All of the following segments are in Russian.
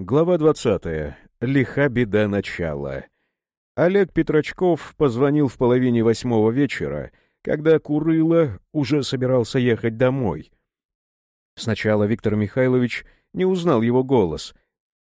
Глава 20. Лиха беда начала. Олег Петрочков позвонил в половине восьмого вечера, когда Курыло уже собирался ехать домой. Сначала Виктор Михайлович не узнал его голос.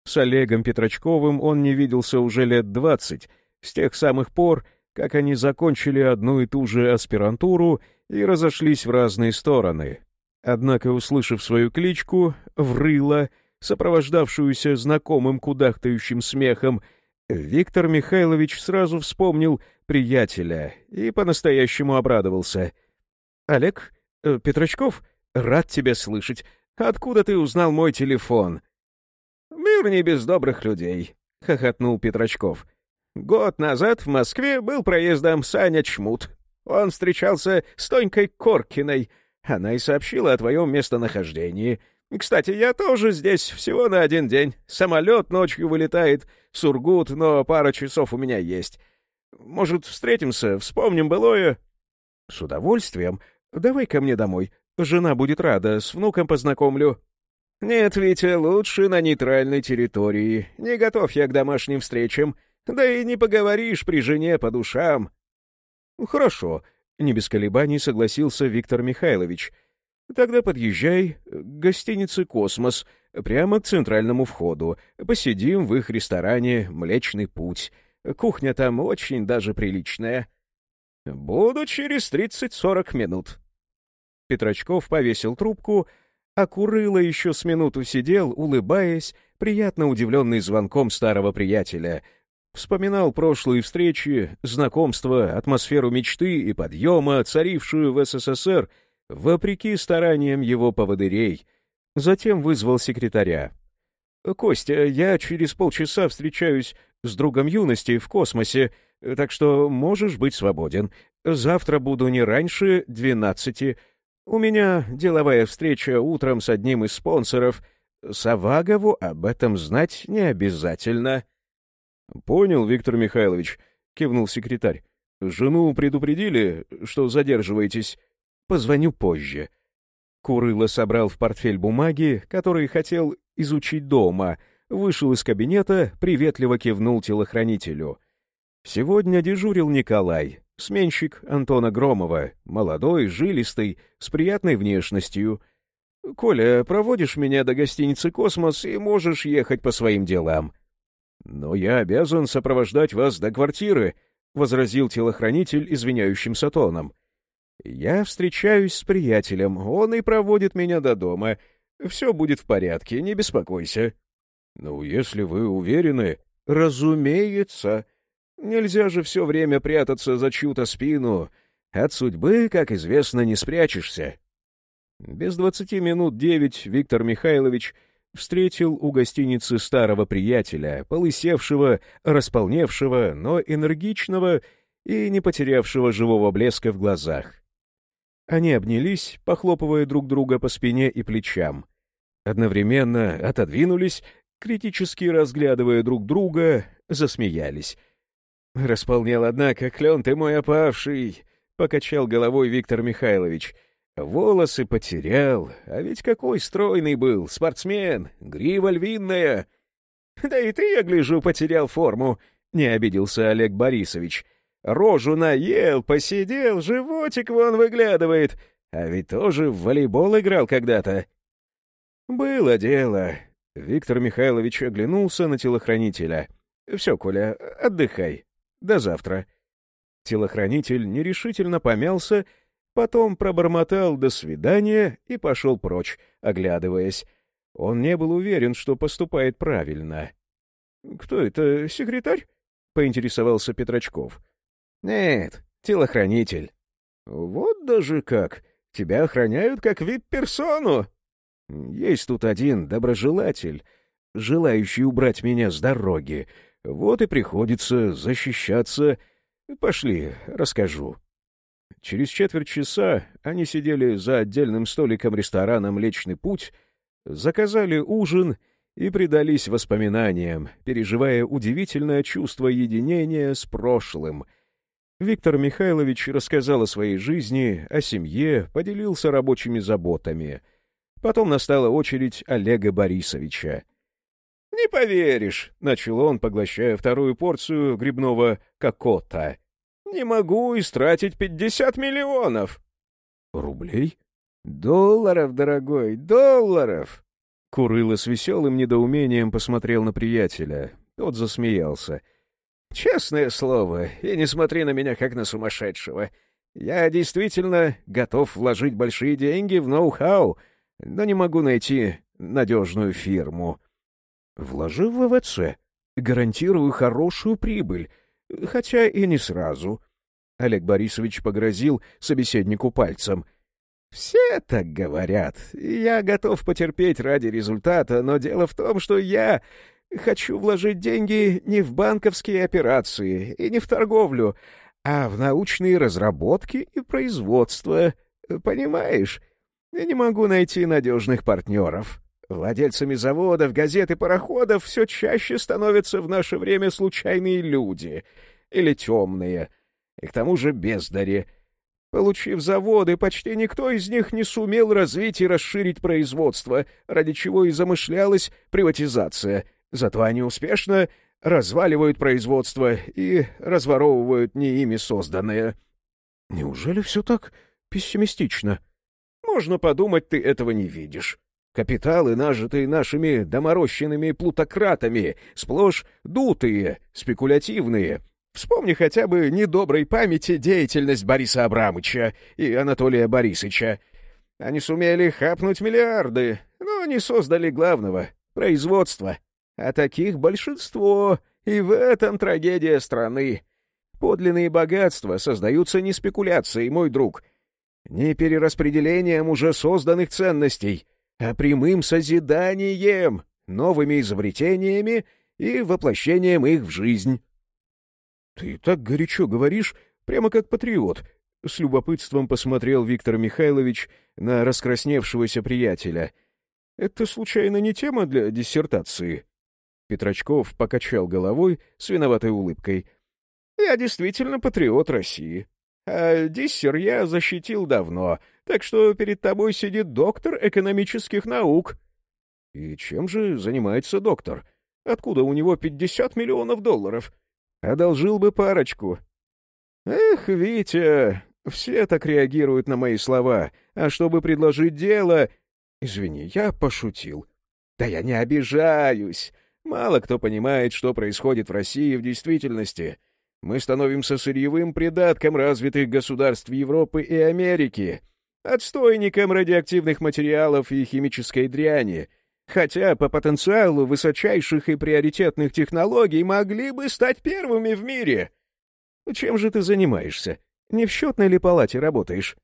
С Олегом Петрочковым он не виделся уже лет двадцать, с тех самых пор, как они закончили одну и ту же аспирантуру и разошлись в разные стороны. Однако, услышав свою кличку, Врыло — сопровождавшуюся знакомым кудахтающим смехом, Виктор Михайлович сразу вспомнил приятеля и по-настоящему обрадовался. — Олег? Э, Петрочков? Рад тебя слышать. Откуда ты узнал мой телефон? — Мир не без добрых людей, — хохотнул Петрочков. — Год назад в Москве был проездом Саня Чмут. Он встречался с Тонькой Коркиной. Она и сообщила о твоем местонахождении — кстати, я тоже здесь всего на один день. Самолет ночью вылетает в Сургут, но пара часов у меня есть. Может, встретимся, вспомним былое?» «С удовольствием. Давай ко мне домой. Жена будет рада, с внуком познакомлю». «Нет, Витя, лучше на нейтральной территории. Не готов я к домашним встречам. Да и не поговоришь при жене по душам». «Хорошо», — не без колебаний согласился Виктор Михайлович — Тогда подъезжай к гостинице «Космос», прямо к центральному входу. Посидим в их ресторане «Млечный путь». Кухня там очень даже приличная. Буду через тридцать-сорок минут. Петрочков повесил трубку, а Курыло еще с минуту сидел, улыбаясь, приятно удивленный звонком старого приятеля. Вспоминал прошлые встречи, знакомства, атмосферу мечты и подъема, царившую в СССР — вопреки стараниям его поводырей. Затем вызвал секретаря. «Костя, я через полчаса встречаюсь с другом юности в космосе, так что можешь быть свободен. Завтра буду не раньше двенадцати. У меня деловая встреча утром с одним из спонсоров. Савагову об этом знать не обязательно». «Понял, Виктор Михайлович», — кивнул секретарь. «Жену предупредили, что задерживаетесь?» Позвоню позже». Курыло собрал в портфель бумаги, которые хотел изучить дома, вышел из кабинета, приветливо кивнул телохранителю. Сегодня дежурил Николай, сменщик Антона Громова, молодой, жилистый, с приятной внешностью. «Коля, проводишь меня до гостиницы «Космос» и можешь ехать по своим делам». «Но я обязан сопровождать вас до квартиры», — возразил телохранитель извиняющимся тоном. Я встречаюсь с приятелем, он и проводит меня до дома. Все будет в порядке, не беспокойся. Ну, если вы уверены... Разумеется. Нельзя же все время прятаться за чью-то спину. От судьбы, как известно, не спрячешься. Без двадцати минут девять Виктор Михайлович встретил у гостиницы старого приятеля, полысевшего, располневшего, но энергичного и не потерявшего живого блеска в глазах. Они обнялись, похлопывая друг друга по спине и плечам. Одновременно отодвинулись, критически разглядывая друг друга, засмеялись. «Располнел, однако, клен ты мой опавший!» — покачал головой Виктор Михайлович. «Волосы потерял, а ведь какой стройный был, спортсмен, грива львиная!» «Да и ты, я гляжу, потерял форму!» — не обиделся Олег Борисович. Рожу наел, посидел, животик вон выглядывает. А ведь тоже в волейбол играл когда-то. Было дело. Виктор Михайлович оглянулся на телохранителя. Все, Коля, отдыхай. До завтра. Телохранитель нерешительно помялся, потом пробормотал «до свидания» и пошел прочь, оглядываясь. Он не был уверен, что поступает правильно. «Кто это, секретарь?» — поинтересовался Петрочков. «Нет, телохранитель». «Вот даже как! Тебя охраняют как вип-персону!» «Есть тут один доброжелатель, желающий убрать меня с дороги. Вот и приходится защищаться. Пошли, расскажу». Через четверть часа они сидели за отдельным столиком ресторана «Млечный путь», заказали ужин и предались воспоминаниям, переживая удивительное чувство единения с прошлым — Виктор Михайлович рассказал о своей жизни, о семье, поделился рабочими заботами. Потом настала очередь Олега Борисовича. «Не поверишь», — начал он, поглощая вторую порцию грибного кокота. «Не могу истратить пятьдесят миллионов». «Рублей?» «Долларов, дорогой, долларов!» Курыло с веселым недоумением посмотрел на приятеля. Тот засмеялся. «Честное слово, и не смотри на меня, как на сумасшедшего. Я действительно готов вложить большие деньги в ноу-хау, но не могу найти надежную фирму. Вложи в ВВЦ. Гарантирую хорошую прибыль, хотя и не сразу». Олег Борисович погрозил собеседнику пальцем — «Все так говорят. Я готов потерпеть ради результата, но дело в том, что я хочу вложить деньги не в банковские операции и не в торговлю, а в научные разработки и производство. Понимаешь? Я не могу найти надежных партнеров. Владельцами заводов, газет и пароходов все чаще становятся в наше время случайные люди или темные, и к тому же бездари — Получив заводы, почти никто из них не сумел развить и расширить производство, ради чего и замышлялась приватизация. Зато они успешно разваливают производство и разворовывают не ими созданное. Неужели все так пессимистично? Можно подумать, ты этого не видишь. Капиталы, нажитые нашими доморощенными плутократами, сплошь дутые, спекулятивные — Вспомни хотя бы недоброй памяти деятельность Бориса Абрамыча и Анатолия Борисовича. Они сумели хапнуть миллиарды, но не создали главного — производства. А таких большинство, и в этом трагедия страны. Подлинные богатства создаются не спекуляцией, мой друг, не перераспределением уже созданных ценностей, а прямым созиданием, новыми изобретениями и воплощением их в жизнь. «Ты так горячо говоришь, прямо как патриот», — с любопытством посмотрел Виктор Михайлович на раскрасневшегося приятеля. «Это, случайно, не тема для диссертации?» Петрочков покачал головой с виноватой улыбкой. «Я действительно патриот России. А диссер я защитил давно, так что перед тобой сидит доктор экономических наук». «И чем же занимается доктор? Откуда у него пятьдесят миллионов долларов?» Одолжил бы парочку. Эх, Витя, все так реагируют на мои слова, а чтобы предложить дело... Извини, я пошутил. Да я не обижаюсь. Мало кто понимает, что происходит в России в действительности. Мы становимся сырьевым придатком развитых государств Европы и Америки, отстойником радиоактивных материалов и химической дряни — хотя по потенциалу высочайших и приоритетных технологий могли бы стать первыми в мире. Чем же ты занимаешься? Не в счетной ли палате работаешь?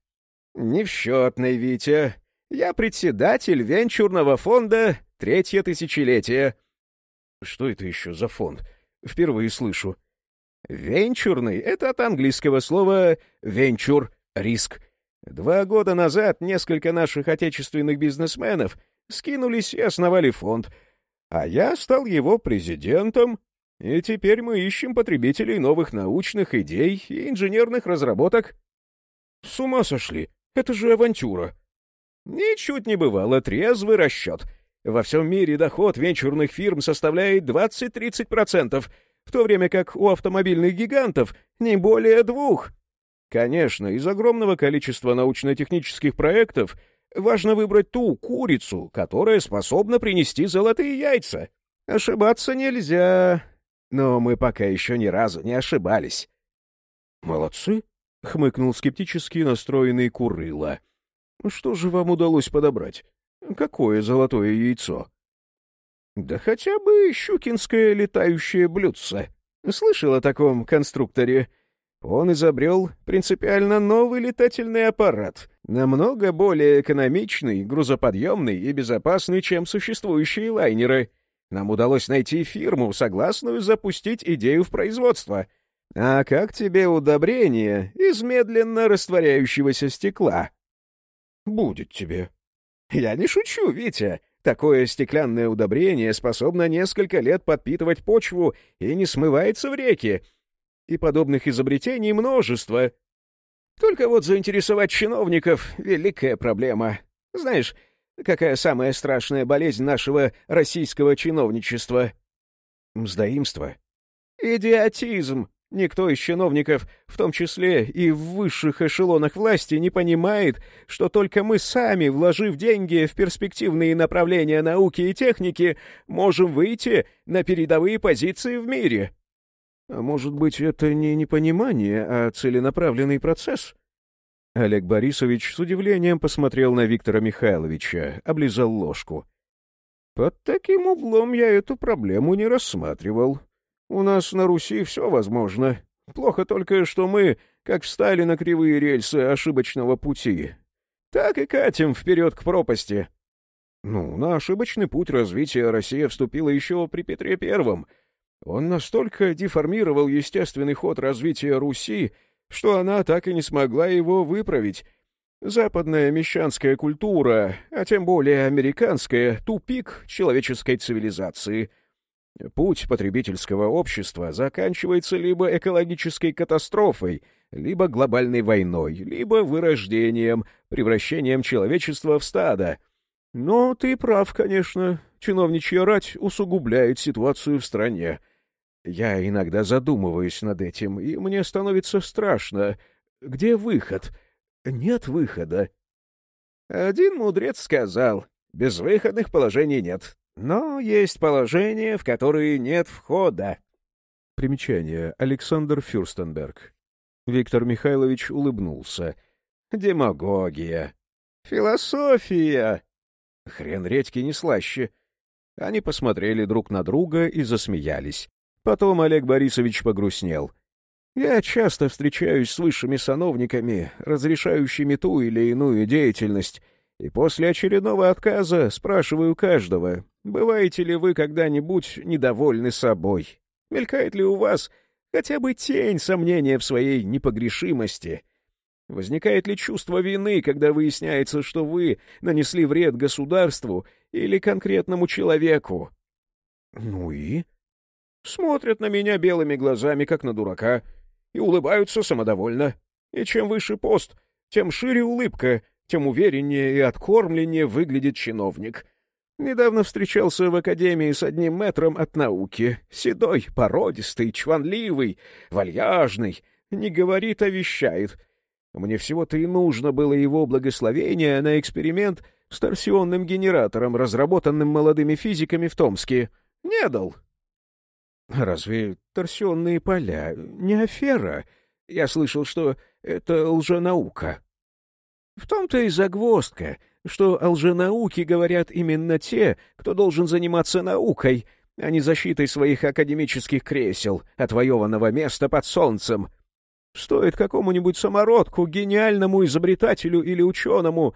Не в счетной, Витя. Я председатель венчурного фонда «Третье тысячелетие». Что это еще за фонд? Впервые слышу. Венчурный — это от английского слова «венчур» — риск. Два года назад несколько наших отечественных бизнесменов — скинулись и основали фонд, а я стал его президентом, и теперь мы ищем потребителей новых научных идей и инженерных разработок. С ума сошли, это же авантюра. Ничуть не бывало, трезвый расчет. Во всем мире доход венчурных фирм составляет 20-30%, в то время как у автомобильных гигантов не более двух. Конечно, из огромного количества научно-технических проектов — Важно выбрать ту курицу, которая способна принести золотые яйца. Ошибаться нельзя. Но мы пока еще ни разу не ошибались. «Молодцы», — хмыкнул скептически настроенный Курыла. «Что же вам удалось подобрать? Какое золотое яйцо?» «Да хотя бы щукинское летающее блюдце. Слышал о таком конструкторе?» Он изобрел принципиально новый летательный аппарат, намного более экономичный, грузоподъемный и безопасный, чем существующие лайнеры. Нам удалось найти фирму, согласную запустить идею в производство. А как тебе удобрение из медленно растворяющегося стекла? Будет тебе. Я не шучу, Витя. Такое стеклянное удобрение способно несколько лет подпитывать почву и не смывается в реки, и подобных изобретений множество. Только вот заинтересовать чиновников — великая проблема. Знаешь, Какая самая страшная болезнь нашего российского чиновничества? Мздоимство. Идиотизм. Никто из чиновников, в том числе и в высших эшелонах власти, не понимает, что только мы сами, вложив деньги в перспективные направления науки и техники, можем выйти на передовые позиции в мире. А может быть, это не непонимание, а целенаправленный процесс? Олег Борисович с удивлением посмотрел на Виктора Михайловича, облизал ложку. «Под таким углом я эту проблему не рассматривал. У нас на Руси все возможно. Плохо только, что мы, как встали на кривые рельсы ошибочного пути, так и катим вперед к пропасти. Ну, на ошибочный путь развития Россия вступила еще при Петре Первом. Он настолько деформировал естественный ход развития Руси, что она так и не смогла его выправить. Западная мещанская культура, а тем более американская, тупик человеческой цивилизации — Путь потребительского общества заканчивается либо экологической катастрофой, либо глобальной войной, либо вырождением, превращением человечества в стадо. Но ты прав, конечно, чиновничья рать усугубляет ситуацию в стране. Я иногда задумываюсь над этим, и мне становится страшно. Где выход? Нет выхода. Один мудрец сказал, безвыходных положений нет. Но есть положения, в которые нет входа. Примечание. Александр Фюрстенберг. Виктор Михайлович улыбнулся. Демагогия. Философия. Хрен редьки не слаще. Они посмотрели друг на друга и засмеялись. Потом Олег Борисович погрустнел. Я часто встречаюсь с высшими сановниками, разрешающими ту или иную деятельность, и после очередного отказа спрашиваю каждого, бываете ли вы когда-нибудь недовольны собой? Мелькает ли у вас хотя бы тень сомнения в своей непогрешимости? Возникает ли чувство вины, когда выясняется, что вы нанесли вред государству или конкретному человеку? Ну и? Смотрят на меня белыми глазами, как на дурака, и улыбаются самодовольно. И чем выше пост, тем шире улыбка, тем увереннее и откормленнее выглядит чиновник. Недавно встречался в академии с одним метром от науки. Седой, породистый, чванливый, вальяжный, не говорит, а вещает. Мне всего-то и нужно было его благословение на эксперимент с торсионным генератором, разработанным молодыми физиками в Томске. Не дал. Разве торсионные поля не афера? Я слышал, что это лженаука. В том-то и загвоздка, что о лженауке говорят именно те, кто должен заниматься наукой, а не защитой своих академических кресел, отвоеванного места под солнцем. Стоит какому-нибудь самородку, гениальному изобретателю или ученому,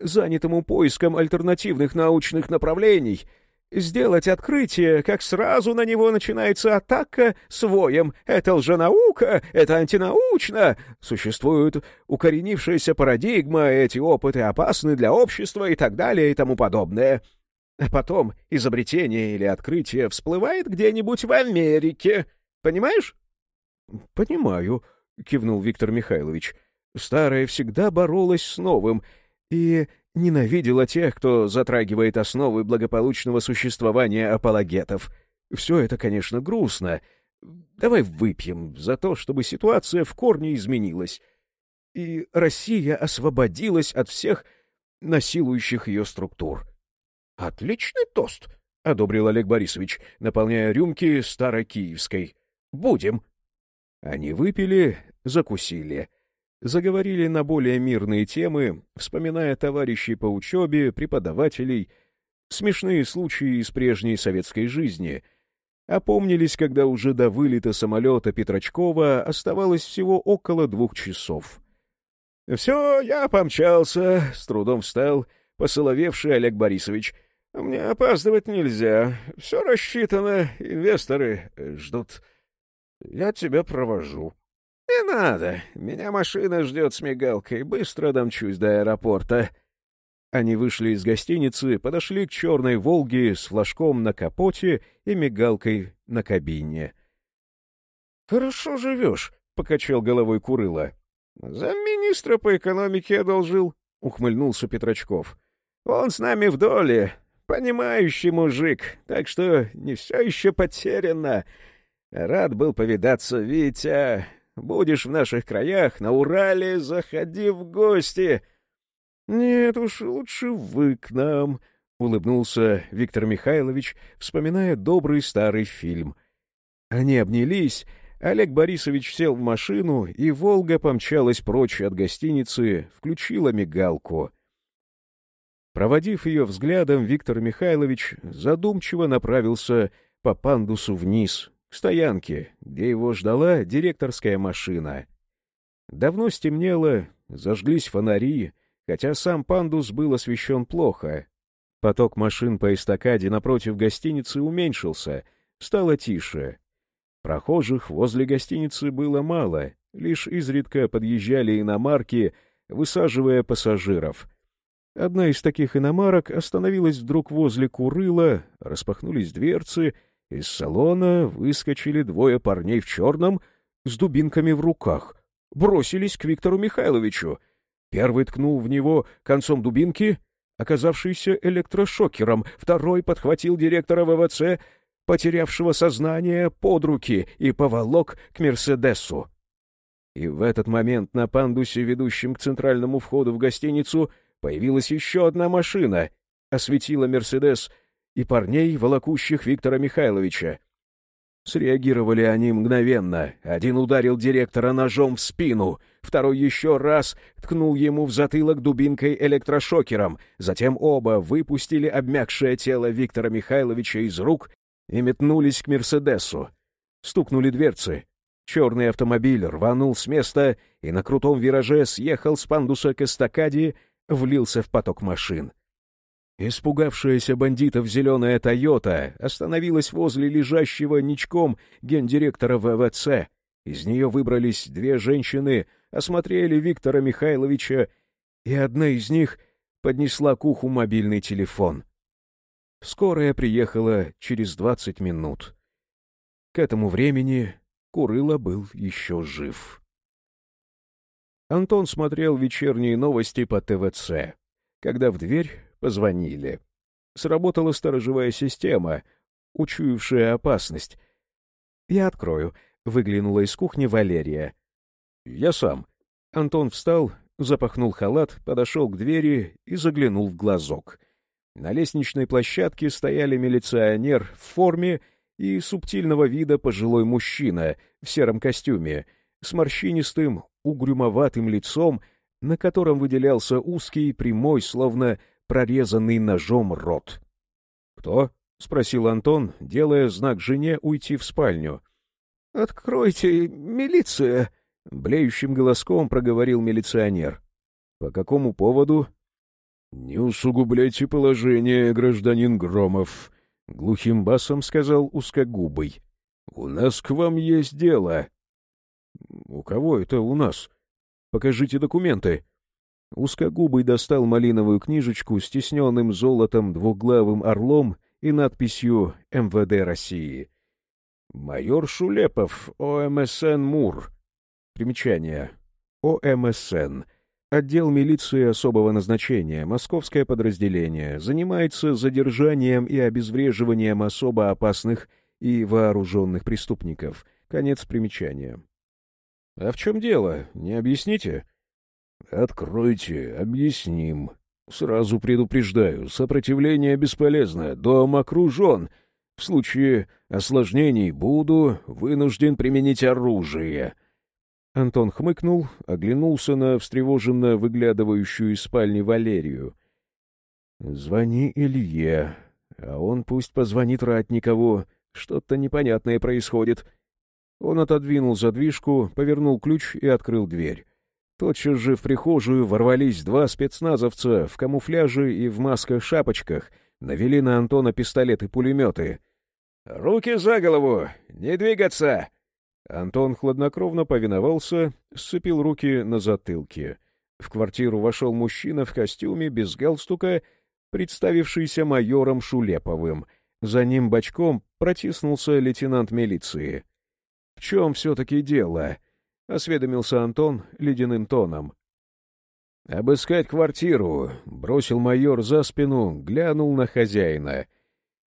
занятому поиском альтернативных научных направлений — сделать открытие, как сразу на него начинается атака своем. Это лженаука, это антинаучно. Существует укоренившаяся парадигма, эти опыты опасны для общества и так далее и тому подобное. А потом изобретение или открытие всплывает где-нибудь в Америке. Понимаешь? — Понимаю, — кивнул Виктор Михайлович. Старое всегда боролось с новым, и Ненавидела тех, кто затрагивает основы благополучного существования апологетов. Все это, конечно, грустно. Давай выпьем за то, чтобы ситуация в корне изменилась. И Россия освободилась от всех насилующих ее структур. — Отличный тост, — одобрил Олег Борисович, наполняя рюмки старокиевской. — Будем. Они выпили, закусили — заговорили на более мирные темы, вспоминая товарищей по учебе, преподавателей, смешные случаи из прежней советской жизни. Опомнились, когда уже до вылета самолета Петрочкова оставалось всего около двух часов. — Все, я помчался, — с трудом встал посоловевший Олег Борисович. — Мне опаздывать нельзя. Все рассчитано, инвесторы ждут. Я тебя провожу. — «Не надо. Меня машина ждет с мигалкой. Быстро домчусь до аэропорта». Они вышли из гостиницы, подошли к черной «Волге» с флажком на капоте и мигалкой на кабине. «Хорошо живешь», — покачал головой Курыла. «Замминистра по экономике одолжил», — ухмыльнулся Петрочков. Он с нами в доле, понимающий мужик, так что не все еще потеряно. Рад был повидаться, Витя. Будешь в наших краях, на Урале, заходи в гости. — Нет уж, лучше вы к нам, — улыбнулся Виктор Михайлович, вспоминая добрый старый фильм. Они обнялись, Олег Борисович сел в машину, и «Волга» помчалась прочь от гостиницы, включила мигалку. Проводив ее взглядом, Виктор Михайлович задумчиво направился по пандусу вниз, к стоянке, где его ждала директорская машина. Давно стемнело, зажглись фонари, хотя сам пандус был освещен плохо. Поток машин по эстакаде напротив гостиницы уменьшился, стало тише. Прохожих возле гостиницы было мало, лишь изредка подъезжали иномарки, высаживая пассажиров. Одна из таких иномарок остановилась вдруг возле Курыла, распахнулись дверцы, из салона выскочили двое парней в черном с дубинками в руках, бросились к Виктору Михайловичу. Первый ткнул в него концом дубинки, оказавшийся электрошокером, второй подхватил директора ВВЦ, потерявшего сознание под руки, и поволок к Мерседесу. И в этот момент на пандусе, ведущем к центральному входу в гостиницу, появилась еще одна машина, осветила Мерседес и парней, волокущих Виктора Михайловича. Среагировали они мгновенно. Один ударил директора ножом в спину, второй еще раз ткнул ему в затылок дубинкой электрошокером, затем оба выпустили обмякшее тело Виктора Михайловича из рук и метнулись к «Мерседесу». Стукнули дверцы. Черный автомобиль рванул с места и на крутом вираже съехал с пандуса к эстакаде, влился в поток машин. Испугавшаяся бандитов зеленая «Тойота» остановилась возле лежащего ничком гендиректора ВВЦ. Из нее выбрались две женщины, осмотрели Виктора Михайловича, и одна из них поднесла к уху мобильный телефон. Скорая приехала через двадцать минут. К этому времени Курыло был еще жив. Антон смотрел вечерние новости по ТВЦ, когда в дверь позвонили. Сработала сторожевая система, учуявшая опасность. «Я открою», — выглянула из кухни Валерия. «Я сам». Антон встал, запахнул халат, подошел к двери и заглянул в глазок — на лестничной площадке стояли милиционер в форме и субтильного вида пожилой мужчина в сером костюме с морщинистым, угрюмоватым лицом, на котором выделялся узкий, прямой, словно прорезанный ножом рот. «Кто?» — спросил Антон, делая знак жене уйти в спальню. «Откройте, милиция!» — блеющим голоском проговорил милиционер. «По какому поводу?» «Не усугубляйте положение, гражданин Громов», — глухим басом сказал узкогубый. «У нас к вам есть дело». «У кого это у нас? Покажите документы». Узкогубый достал малиновую книжечку с тисненным золотом двуглавым орлом и надписью «МВД России». «Майор Шулепов, ОМСН МУР». Примечание. ОМСН. Отдел милиции особого назначения, московское подразделение, занимается задержанием и обезвреживанием особо опасных и вооруженных преступников. Конец примечания. — А в чем дело? Не объясните? — Откройте, объясним. Сразу предупреждаю, сопротивление бесполезно, дом окружен. В случае осложнений буду вынужден применить оружие. Антон хмыкнул, оглянулся на встревоженно выглядывающую из спальни Валерию. «Звони Илье, а он пусть позвонит Ратникову. Что-то непонятное происходит». Он отодвинул задвижку, повернул ключ и открыл дверь. Тотчас же в прихожую ворвались два спецназовца в камуфляже и в масках-шапочках, навели на Антона пистолеты-пулеметы. «Руки за голову! Не двигаться!» Антон хладнокровно повиновался, сцепил руки на затылке. В квартиру вошел мужчина в костюме без галстука, представившийся майором Шулеповым. За ним бочком протиснулся лейтенант милиции. — В чем все-таки дело? — осведомился Антон ледяным тоном. «Обыскать квартиру», — бросил майор за спину, глянул на хозяина.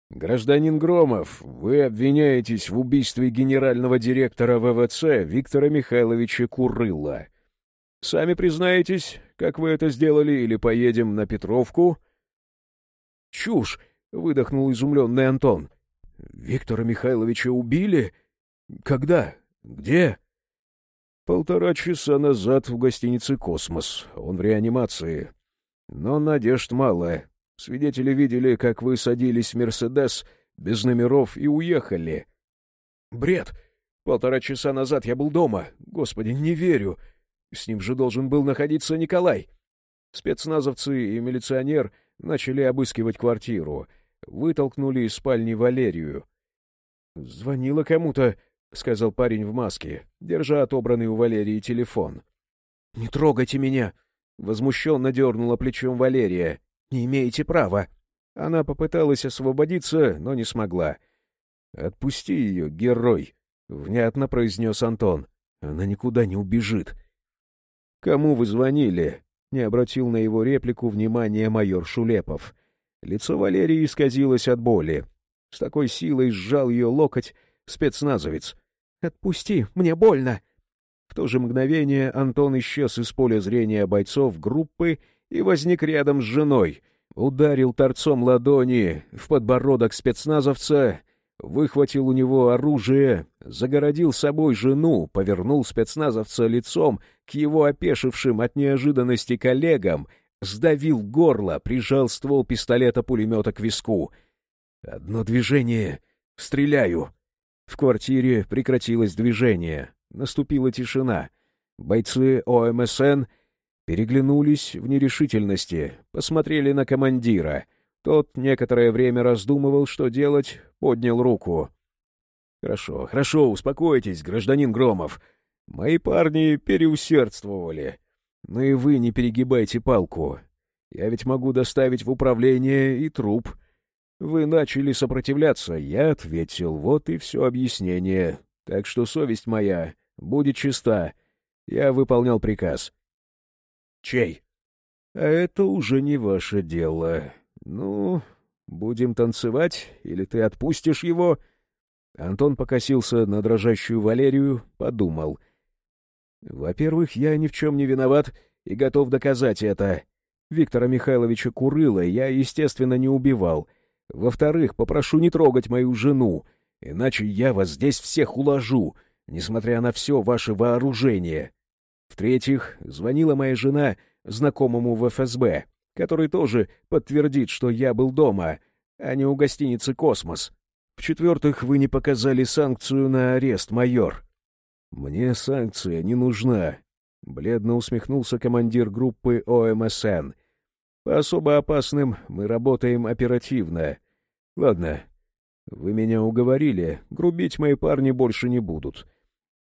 «Гражданин Громов, вы обвиняетесь в убийстве генерального директора ВВЦ Виктора Михайловича Курыла. Сами признаетесь, как вы это сделали, или поедем на Петровку?» «Чушь!» — выдохнул изумленный Антон. «Виктора Михайловича убили? Когда? Где?» Полтора часа назад в гостинице «Космос». Он в реанимации. Но надежд мало. Свидетели видели, как вы садились в «Мерседес» без номеров и уехали. Бред! Полтора часа назад я был дома. Господи, не верю. С ним же должен был находиться Николай. Спецназовцы и милиционер начали обыскивать квартиру. Вытолкнули из спальни Валерию. Звонила кому-то — сказал парень в маске, держа отобранный у Валерии телефон. — Не трогайте меня! — возмущенно дернула плечом Валерия. — Не имеете права. Она попыталась освободиться, но не смогла. — Отпусти ее, герой! — внятно произнес Антон. — Она никуда не убежит. — Кому вы звонили? — не обратил на его реплику внимания майор Шулепов. Лицо Валерии исказилось от боли. С такой силой сжал ее локоть, спецназовец. «Отпусти, мне больно!» В то же мгновение Антон исчез из поля зрения бойцов группы и возник рядом с женой, ударил торцом ладони в подбородок спецназовца, выхватил у него оружие, загородил собой жену, повернул спецназовца лицом к его опешившим от неожиданности коллегам, сдавил горло, прижал ствол пистолета-пулемета к виску. «Одно движение. Стреляю!» В квартире прекратилось движение. Наступила тишина. Бойцы ОМСН переглянулись в нерешительности, посмотрели на командира. Тот некоторое время раздумывал, что делать, поднял руку. «Хорошо, хорошо, успокойтесь, гражданин Громов. Мои парни переусердствовали. Но и вы не перегибайте палку. Я ведь могу доставить в управление и труп». Вы начали сопротивляться, я ответил, вот и все объяснение. Так что совесть моя будет чиста. Я выполнял приказ. Чей? А это уже не ваше дело. Ну, будем танцевать, или ты отпустишь его? Антон покосился на дрожащую Валерию, подумал. Во-первых, я ни в чем не виноват и готов доказать это. Виктора Михайловича Курыла я, естественно, не убивал — во-вторых, попрошу не трогать мою жену, иначе я вас здесь всех уложу, несмотря на все ваше вооружение. В-третьих, звонила моя жена знакомому в ФСБ, который тоже подтвердит, что я был дома, а не у гостиницы «Космос». В-четвертых, вы не показали санкцию на арест, майор. Мне санкция не нужна, — бледно усмехнулся командир группы ОМСН — по особо опасным мы работаем оперативно. Ладно, вы меня уговорили, грубить мои парни больше не будут.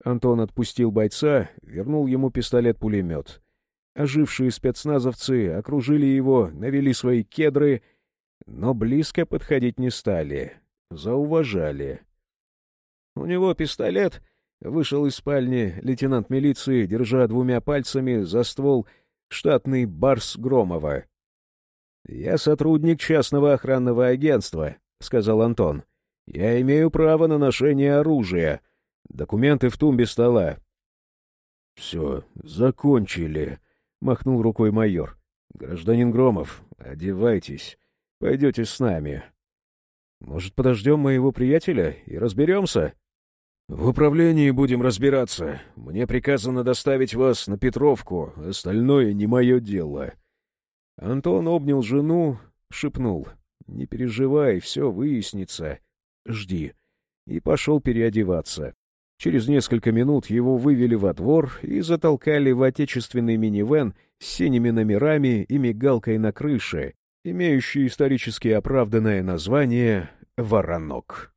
Антон отпустил бойца, вернул ему пистолет-пулемет. Ожившие спецназовцы окружили его, навели свои кедры, но близко подходить не стали. Зауважали. У него пистолет. Вышел из спальни лейтенант милиции, держа двумя пальцами за ствол штатный барс Громова. «Я сотрудник частного охранного агентства», — сказал Антон. «Я имею право на ношение оружия. Документы в тумбе стола». «Все, закончили», — махнул рукой майор. «Гражданин Громов, одевайтесь. Пойдете с нами». «Может, подождем моего приятеля и разберемся?» «В управлении будем разбираться. Мне приказано доставить вас на Петровку. Остальное не мое дело». Антон обнял жену, шепнул. «Не переживай, все выяснится. Жди». И пошел переодеваться. Через несколько минут его вывели во двор и затолкали в отечественный минивэн с синими номерами и мигалкой на крыше, имеющий исторически оправданное название «Воронок».